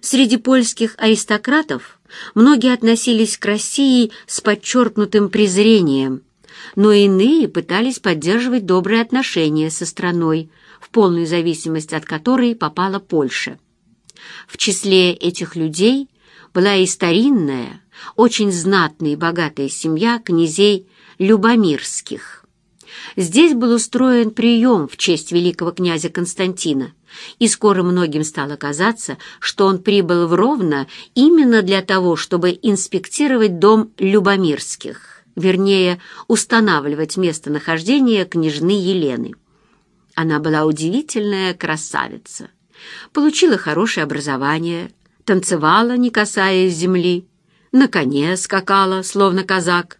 Среди польских аристократов многие относились к России с подчеркнутым презрением, но иные пытались поддерживать добрые отношения со страной, в полную зависимость от которой попала Польша. В числе этих людей была и старинная, очень знатная и богатая семья князей Любомирских. Здесь был устроен прием в честь великого князя Константина, и скоро многим стало казаться, что он прибыл в Ровно именно для того, чтобы инспектировать дом Любомирских, вернее, устанавливать местонахождение княжны Елены. Она была удивительная красавица, получила хорошее образование, танцевала, не касаясь земли, на коне скакала, словно казак.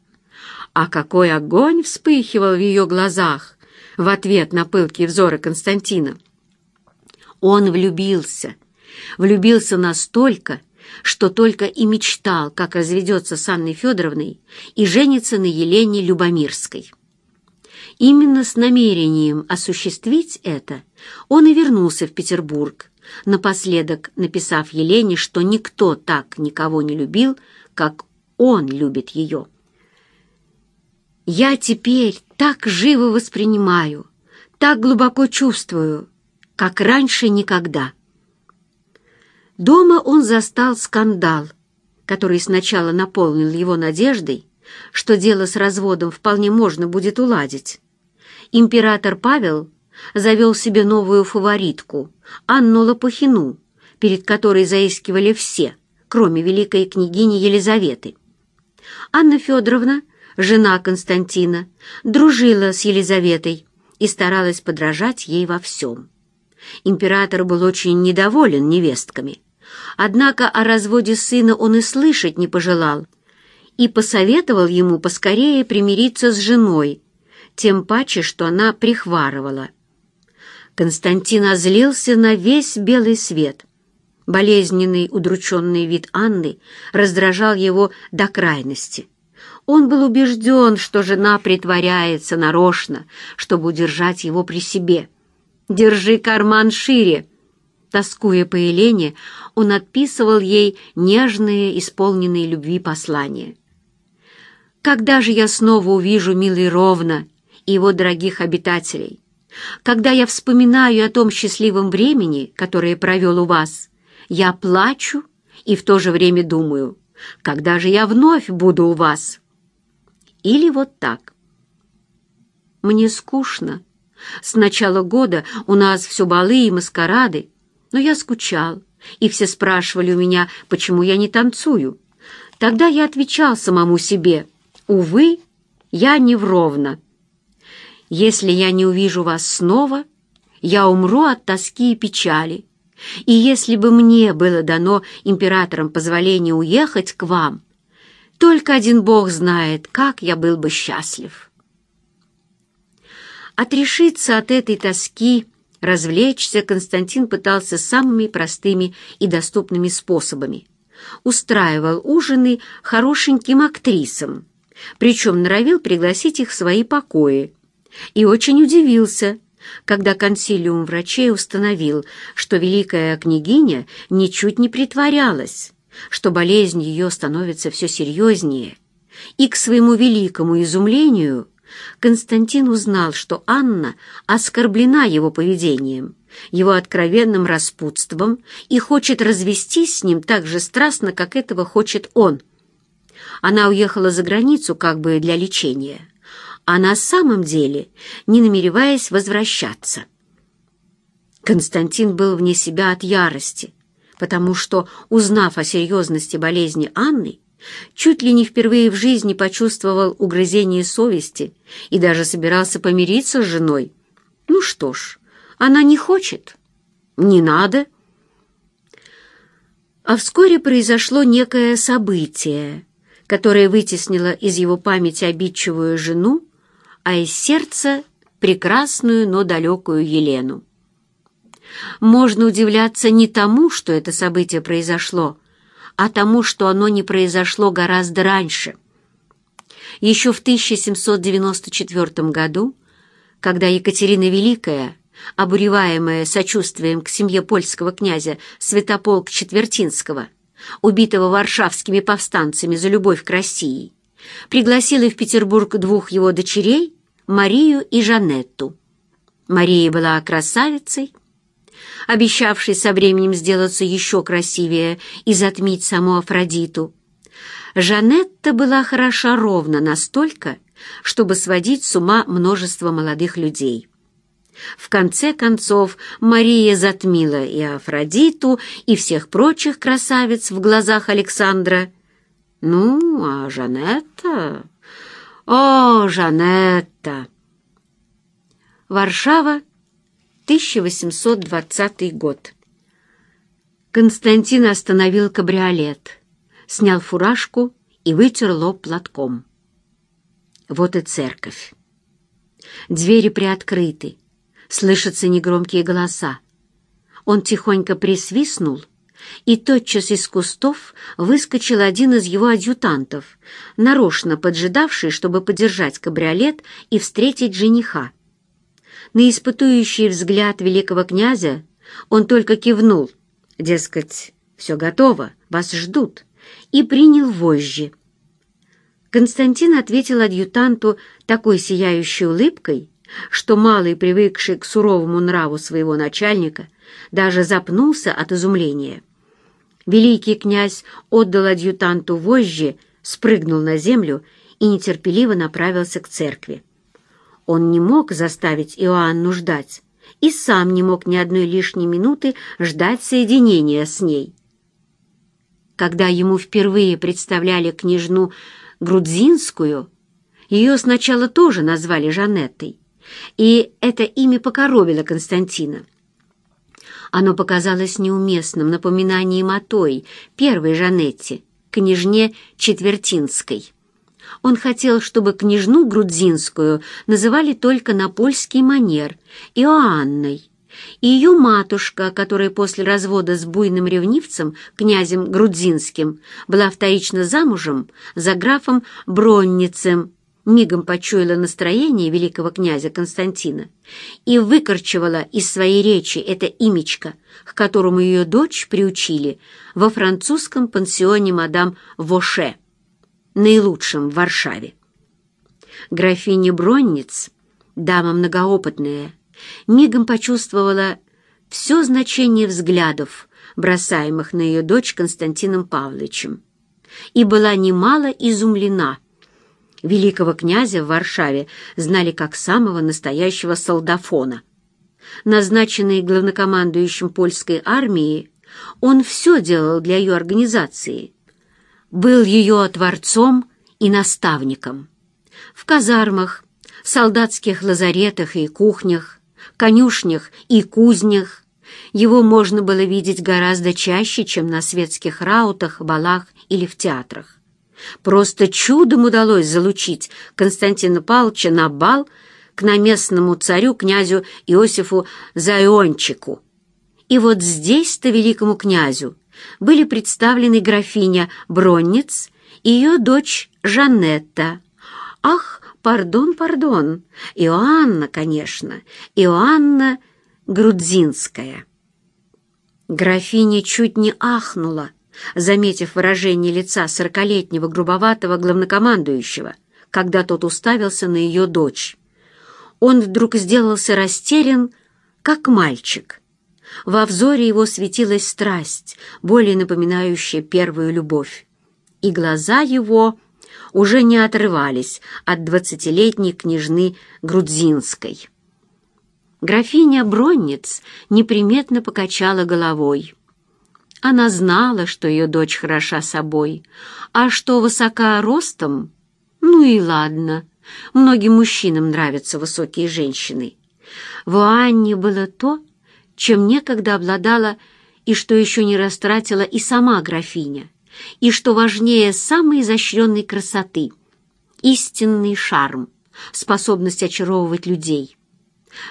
А какой огонь вспыхивал в ее глазах в ответ на пылкие взоры Константина! Он влюбился, влюбился настолько, что только и мечтал, как разведется с Анной Федоровной и женится на Елене Любомирской. Именно с намерением осуществить это он и вернулся в Петербург, напоследок написав Елене, что никто так никого не любил, как он любит ее. «Я теперь так живо воспринимаю, так глубоко чувствую, как раньше никогда». Дома он застал скандал, который сначала наполнил его надеждой, что дело с разводом вполне можно будет уладить. Император Павел завел себе новую фаворитку, Анну Лопухину, перед которой заискивали все, кроме великой княгини Елизаветы. Анна Федоровна, жена Константина, дружила с Елизаветой и старалась подражать ей во всем. Император был очень недоволен невестками, однако о разводе сына он и слышать не пожелал и посоветовал ему поскорее примириться с женой, тем паче, что она прихварывала. Константин озлился на весь белый свет. Болезненный, удрученный вид Анны раздражал его до крайности. Он был убежден, что жена притворяется нарочно, чтобы удержать его при себе. «Держи карман шире!» Тоскуя по Елене, он отписывал ей нежные, исполненные любви послания. «Когда же я снова увижу, милый Ровно, и его дорогих обитателей?» Когда я вспоминаю о том счастливом времени, которое провел у вас, я плачу и в то же время думаю, когда же я вновь буду у вас? Или вот так. Мне скучно. С начала года у нас все балы и маскарады, но я скучал, и все спрашивали у меня, почему я не танцую. Тогда я отвечал самому себе, увы, я не вровно. Если я не увижу вас снова, я умру от тоски и печали. И если бы мне было дано императором позволение уехать к вам, только один Бог знает, как я был бы счастлив. Отрешиться от этой тоски, развлечься Константин пытался самыми простыми и доступными способами. Устраивал ужины хорошеньким актрисам, причем норовил пригласить их в свои покои, и очень удивился, когда консилиум врачей установил, что великая княгиня ничуть не притворялась, что болезнь ее становится все серьезнее. И к своему великому изумлению Константин узнал, что Анна оскорблена его поведением, его откровенным распутством и хочет развестись с ним так же страстно, как этого хочет он. Она уехала за границу как бы для лечения а на самом деле не намереваясь возвращаться. Константин был вне себя от ярости, потому что, узнав о серьезности болезни Анны, чуть ли не впервые в жизни почувствовал угрызение совести и даже собирался помириться с женой. Ну что ж, она не хочет. Не надо. А вскоре произошло некое событие, которое вытеснило из его памяти обидчивую жену а из сердца прекрасную, но далекую Елену. Можно удивляться не тому, что это событие произошло, а тому, что оно не произошло гораздо раньше. Еще в 1794 году, когда Екатерина Великая обуреваемая сочувствием к семье польского князя Святополк Четвертинского, убитого варшавскими повстанцами за любовь к России, пригласила в Петербург двух его дочерей, Марию и Жанетту. Мария была красавицей, обещавшей со временем сделаться еще красивее и затмить саму Афродиту. Жанетта была хороша ровно настолько, чтобы сводить с ума множество молодых людей. В конце концов, Мария затмила и Афродиту, и всех прочих красавиц в глазах Александра. Ну, а Жанетта... О, Жанетта! Варшава, 1820 год. Константин остановил кабриолет, снял фуражку и вытер лоб платком. Вот и церковь. Двери приоткрыты, слышатся негромкие голоса. Он тихонько присвистнул, и тотчас из кустов выскочил один из его адъютантов, нарочно поджидавший, чтобы подержать кабриолет и встретить жениха. На испытующий взгляд великого князя он только кивнул, дескать, все готово, вас ждут, и принял вожжи. Константин ответил адъютанту такой сияющей улыбкой, что малый, привыкший к суровому нраву своего начальника, даже запнулся от изумления. Великий князь отдал адъютанту вожжи, спрыгнул на землю и нетерпеливо направился к церкви. Он не мог заставить Иоанну ждать и сам не мог ни одной лишней минуты ждать соединения с ней. Когда ему впервые представляли княжну Грудзинскую, ее сначала тоже назвали Жанеттой, и это имя покоробило Константина. Оно показалось неуместным напоминанием о той, первой Жанетте, княжне Четвертинской. Он хотел, чтобы княжну Грудзинскую называли только на польский манер Иоанной. И ее матушка, которая после развода с буйным ревнивцем, князем Грудзинским, была вторично замужем за графом Бронницем, мигом почуяла настроение великого князя Константина и выкорчевала из своей речи это имечко, к которому ее дочь приучили во французском пансионе мадам Воше наилучшим в Варшаве. Графиня Бронниц, дама многоопытная, мигом почувствовала все значение взглядов, бросаемых на ее дочь Константином Павловичем, и была немало изумлена. Великого князя в Варшаве знали как самого настоящего солдафона. Назначенный главнокомандующим польской армии, он все делал для ее организации – был ее творцом и наставником. В казармах, солдатских лазаретах и кухнях, конюшнях и кузнях его можно было видеть гораздо чаще, чем на светских раутах, балах или в театрах. Просто чудом удалось залучить Константина Павловича на бал к наместному царю князю Иосифу Зайончику. И вот здесь-то великому князю были представлены графиня Бронниц и ее дочь Жанетта. Ах, пардон, пардон, Иоанна, конечно, Иоанна Грудзинская. Графиня чуть не ахнула, заметив выражение лица сорокалетнего грубоватого главнокомандующего, когда тот уставился на ее дочь. Он вдруг сделался растерян, как мальчик. Во взоре его светилась страсть, более напоминающая первую любовь. И глаза его уже не отрывались от двадцатилетней княжны Грудзинской. Графиня Бронниц неприметно покачала головой. Она знала, что ее дочь хороша собой, а что высока ростом, ну и ладно. Многим мужчинам нравятся высокие женщины. В Анне было то, чем некогда обладала и что еще не растратила и сама графиня, и, что важнее, самой изощренной красоты — истинный шарм, способность очаровывать людей.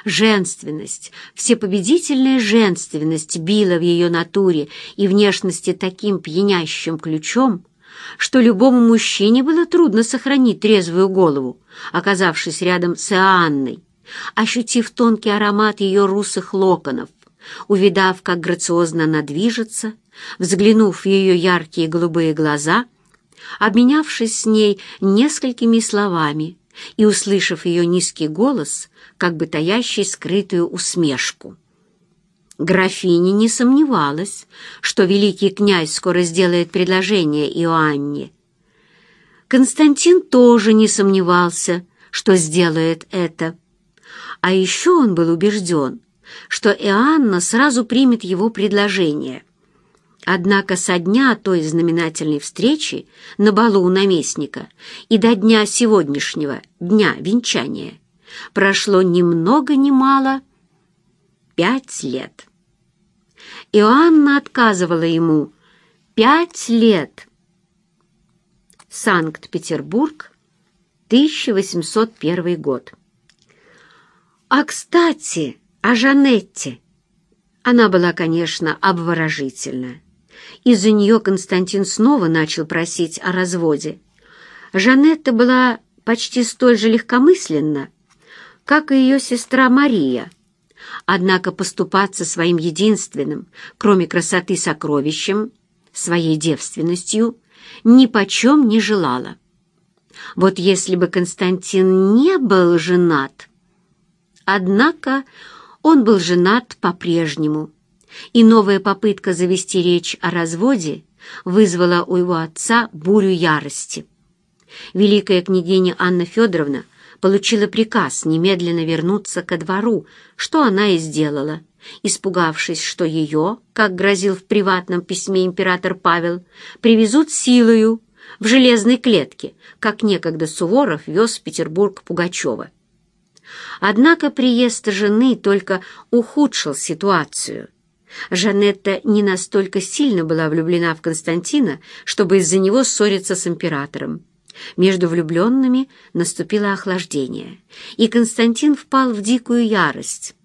Женственность, всепобедительная женственность била в ее натуре и внешности таким пьянящим ключом, что любому мужчине было трудно сохранить трезвую голову, оказавшись рядом с Иоанной, ощутив тонкий аромат ее русых локонов, увидав, как грациозно она движется, взглянув в ее яркие голубые глаза, обменявшись с ней несколькими словами и услышав ее низкий голос, как бы таящий скрытую усмешку. Графиня не сомневалась, что великий князь скоро сделает предложение Иоанне. Константин тоже не сомневался, что сделает это. А еще он был убежден, что Иоанна сразу примет его предложение. Однако со дня той знаменательной встречи на балу у наместника и до дня сегодняшнего, дня венчания, прошло ни много ни мало пять лет. Иоанна отказывала ему пять лет. Санкт-Петербург, 1801 год. А, кстати, о Жанетте. Она была, конечно, обворожительна. Из-за нее Константин снова начал просить о разводе. Жанетта была почти столь же легкомысленна, как и ее сестра Мария. Однако поступаться своим единственным, кроме красоты сокровищем, своей девственностью, ни почем не желала. Вот если бы Константин не был женат... Однако он был женат по-прежнему, и новая попытка завести речь о разводе вызвала у его отца бурю ярости. Великая княгиня Анна Федоровна получила приказ немедленно вернуться ко двору, что она и сделала, испугавшись, что ее, как грозил в приватном письме император Павел, привезут силою в железной клетке, как некогда Суворов вез в Петербург Пугачева. Однако приезд жены только ухудшил ситуацию. Жанетта не настолько сильно была влюблена в Константина, чтобы из-за него ссориться с императором. Между влюбленными наступило охлаждение, и Константин впал в дикую ярость.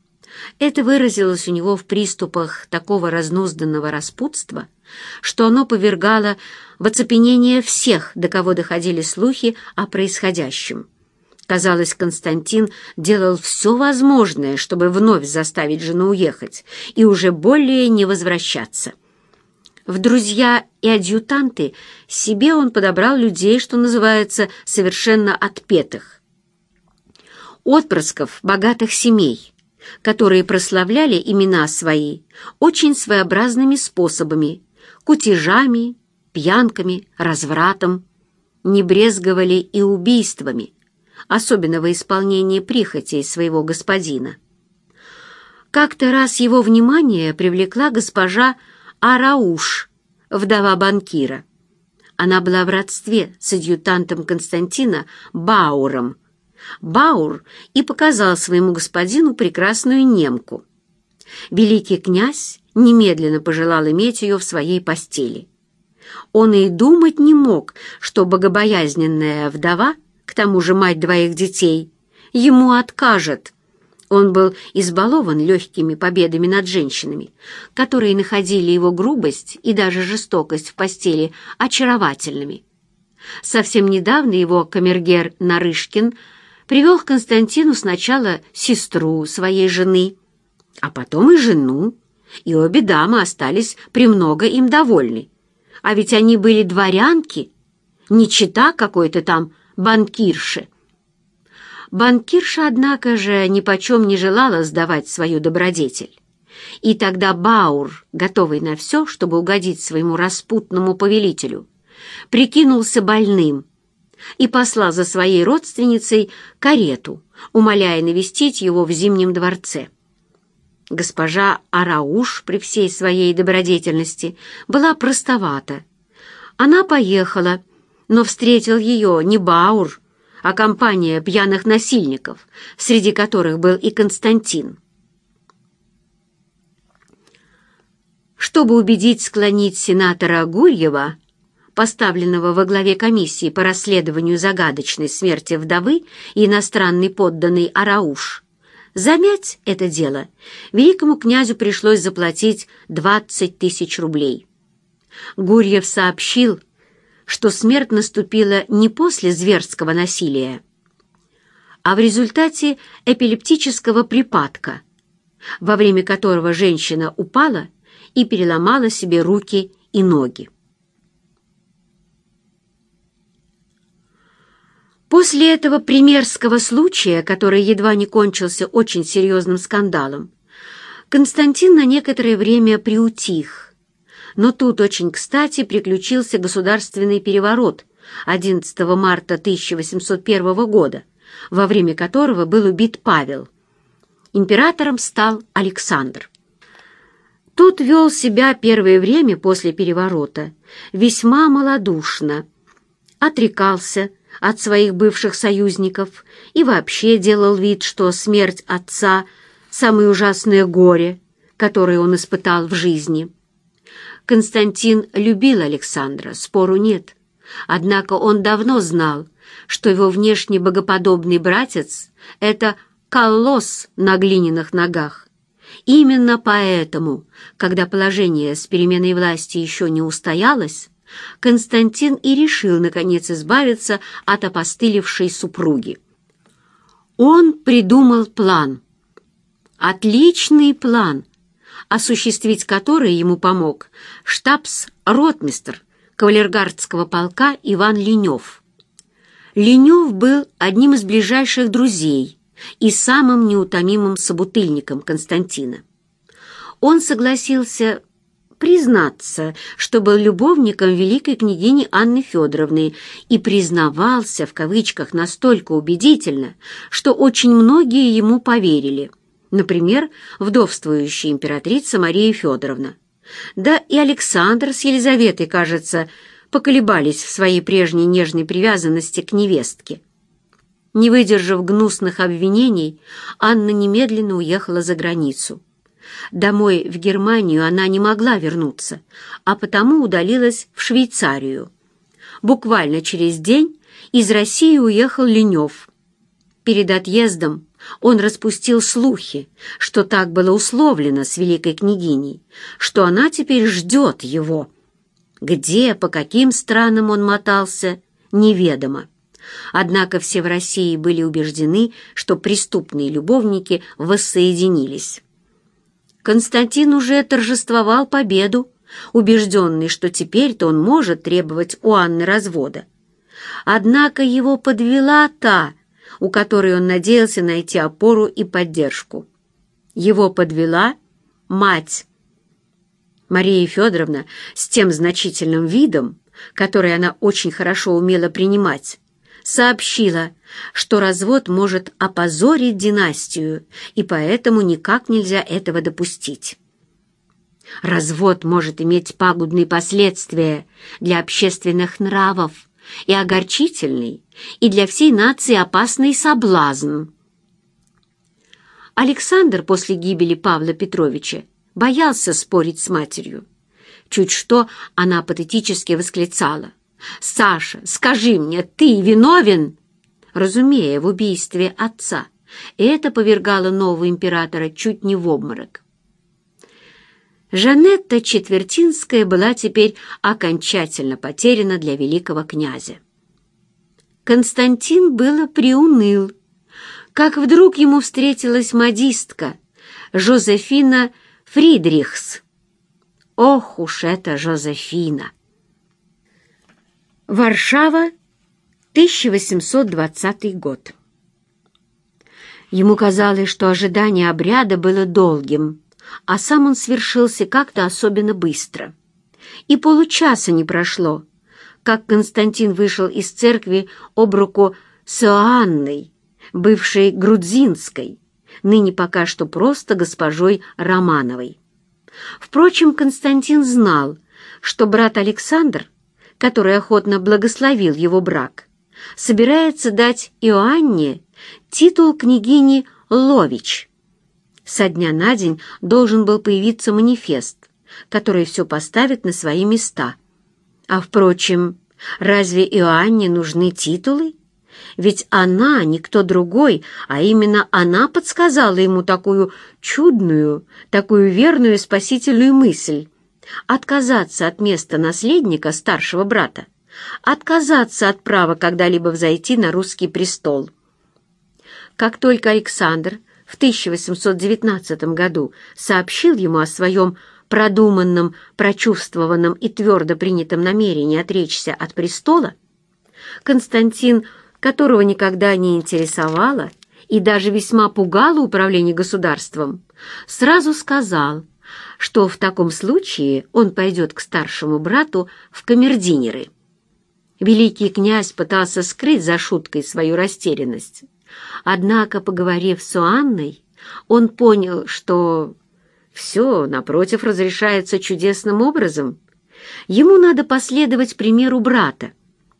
Это выразилось у него в приступах такого разнузданного распутства, что оно повергало в оцепенение всех, до кого доходили слухи о происходящем. Казалось, Константин делал все возможное, чтобы вновь заставить жену уехать и уже более не возвращаться. В друзья и адъютанты себе он подобрал людей, что называется, совершенно отпетых. Отпрысков богатых семей, которые прославляли имена свои очень своеобразными способами, кутежами, пьянками, развратом, не брезговали и убийствами, особенно во исполнении прихотей своего господина. Как-то раз его внимание привлекла госпожа Арауш, вдова банкира. Она была в родстве с адъютантом Константина Бауром. Баур и показал своему господину прекрасную немку. Великий князь немедленно пожелал иметь ее в своей постели. Он и думать не мог, что богобоязненная вдова к тому же мать двоих детей, ему откажет. Он был избалован легкими победами над женщинами, которые находили его грубость и даже жестокость в постели очаровательными. Совсем недавно его камергер Нарышкин привел к Константину сначала сестру своей жены, а потом и жену, и обе дамы остались премного им довольны. А ведь они были дворянки, не чита какой-то там банкирши. Банкирша, однако же, нипочем не желала сдавать свою добродетель. И тогда Баур, готовый на все, чтобы угодить своему распутному повелителю, прикинулся больным и послал за своей родственницей карету, умоляя навестить его в Зимнем дворце. Госпожа Арауш при всей своей добродетельности была простовата. Она поехала, но встретил ее не Баур, а компания пьяных насильников, среди которых был и Константин. Чтобы убедить склонить сенатора Гурьева, поставленного во главе комиссии по расследованию загадочной смерти вдовы и иностранной подданной Арауш, замять это дело, великому князю пришлось заплатить 20 тысяч рублей. Гурьев сообщил, что смерть наступила не после зверского насилия, а в результате эпилептического припадка, во время которого женщина упала и переломала себе руки и ноги. После этого примерского случая, который едва не кончился очень серьезным скандалом, Константин на некоторое время приутих. Но тут очень кстати приключился государственный переворот 11 марта 1801 года, во время которого был убит Павел. Императором стал Александр. Тот вел себя первое время после переворота весьма малодушно, отрекался от своих бывших союзников и вообще делал вид, что смерть отца – самое ужасное горе, которое он испытал в жизни. Константин любил Александра, спору нет. Однако он давно знал, что его внешне богоподобный братец — это колосс на глиняных ногах. Именно поэтому, когда положение с переменой власти еще не устоялось, Константин и решил, наконец, избавиться от опостылевшей супруги. Он придумал план. Отличный план, осуществить который ему помог штабс-ротмистр кавалергардского полка Иван Ленев. Ленев был одним из ближайших друзей и самым неутомимым собутыльником Константина. Он согласился признаться, что был любовником великой княгини Анны Федоровны и признавался в кавычках настолько убедительно, что очень многие ему поверили. Например, вдовствующая императрица Мария Федоровна. Да и Александр с Елизаветой, кажется, поколебались в своей прежней нежной привязанности к невестке. Не выдержав гнусных обвинений, Анна немедленно уехала за границу. Домой в Германию она не могла вернуться, а потому удалилась в Швейцарию. Буквально через день из России уехал Ленев. Перед отъездом он распустил слухи, что так было условлено с великой княгиней, что она теперь ждет его. Где, по каким странам он мотался, неведомо. Однако все в России были убеждены, что преступные любовники воссоединились. Константин уже торжествовал победу, убежденный, что теперь-то он может требовать у Анны развода. Однако его подвела та, у которой он надеялся найти опору и поддержку. Его подвела мать. Мария Федоровна с тем значительным видом, который она очень хорошо умела принимать, сообщила, что развод может опозорить династию, и поэтому никак нельзя этого допустить. Развод может иметь пагубные последствия для общественных нравов и огорчительный, и для всей нации опасный соблазн. Александр после гибели Павла Петровича боялся спорить с матерью. Чуть что она патетически восклицала. «Саша, скажи мне, ты виновен?» разумея в убийстве отца, это повергало нового императора чуть не в обморок. Жанетта Четвертинская была теперь окончательно потеряна для великого князя. Константин было приуныл, как вдруг ему встретилась модистка Жозефина Фридрихс. Ох уж эта Жозефина! Варшава, 1820 год. Ему казалось, что ожидание обряда было долгим, а сам он свершился как-то особенно быстро. И получаса не прошло, как Константин вышел из церкви об руку с Иоанной, бывшей Грудзинской, ныне пока что просто госпожой Романовой. Впрочем, Константин знал, что брат Александр, который охотно благословил его брак, собирается дать Иоанне титул княгини Лович. Со дня на день должен был появиться манифест, который все поставит на свои места. А, впрочем, разве Иоанне нужны титулы? Ведь она, никто другой, а именно она подсказала ему такую чудную, такую верную спасительную мысль — отказаться от места наследника старшего брата отказаться от права когда-либо взойти на русский престол. Как только Александр в 1819 году сообщил ему о своем продуманном, прочувствованном и твердо принятом намерении отречься от престола, Константин, которого никогда не интересовало и даже весьма пугало управление государством, сразу сказал, что в таком случае он пойдет к старшему брату в камердинеры. Великий князь пытался скрыть за шуткой свою растерянность. Однако, поговорив с Анной, он понял, что все, напротив, разрешается чудесным образом. Ему надо последовать примеру брата,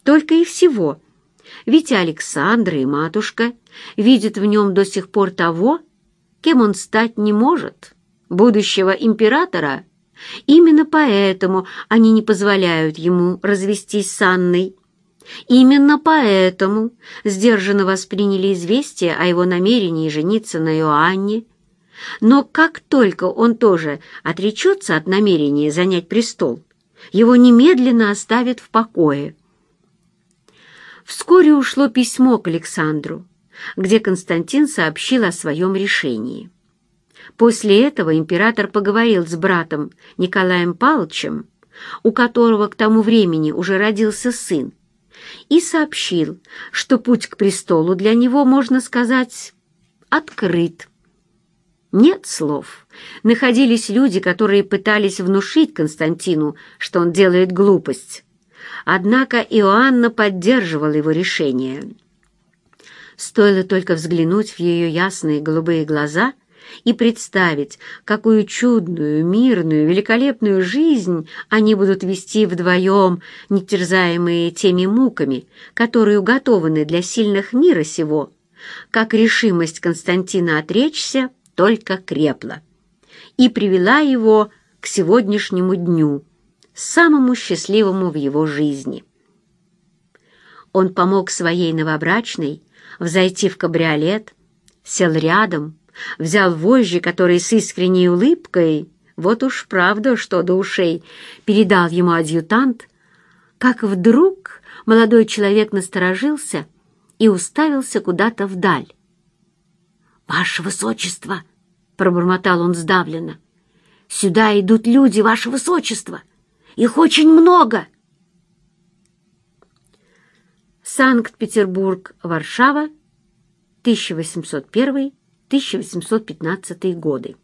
только и всего. Ведь Александра и матушка видят в нем до сих пор того, кем он стать не может, будущего императора. Именно поэтому они не позволяют ему развестись с Анной. Именно поэтому сдержанно восприняли известие о его намерении жениться на Иоанне но как только он тоже отречется от намерения занять престол, его немедленно оставят в покое. Вскоре ушло письмо к Александру, где Константин сообщил о своем решении. После этого император поговорил с братом Николаем Павловичем, у которого к тому времени уже родился сын, и сообщил, что путь к престолу для него, можно сказать, открыт. Нет слов. Находились люди, которые пытались внушить Константину, что он делает глупость. Однако Иоанна поддерживала его решение. Стоило только взглянуть в ее ясные голубые глаза и представить, какую чудную, мирную, великолепную жизнь они будут вести вдвоем, не терзаемые теми муками, которые уготованы для сильных мира сего, как решимость Константина отречься — только крепла и привела его к сегодняшнему дню, самому счастливому в его жизни. Он помог своей новобрачной взойти в кабриолет, сел рядом, взял вожжи, которые с искренней улыбкой, вот уж правда, что до ушей, передал ему адъютант, как вдруг молодой человек насторожился и уставился куда-то вдаль. «Ваше высочество!» — пробормотал он сдавленно. «Сюда идут люди, ваше высочество! Их очень много!» Санкт-Петербург, Варшава, 1801-1815 годы.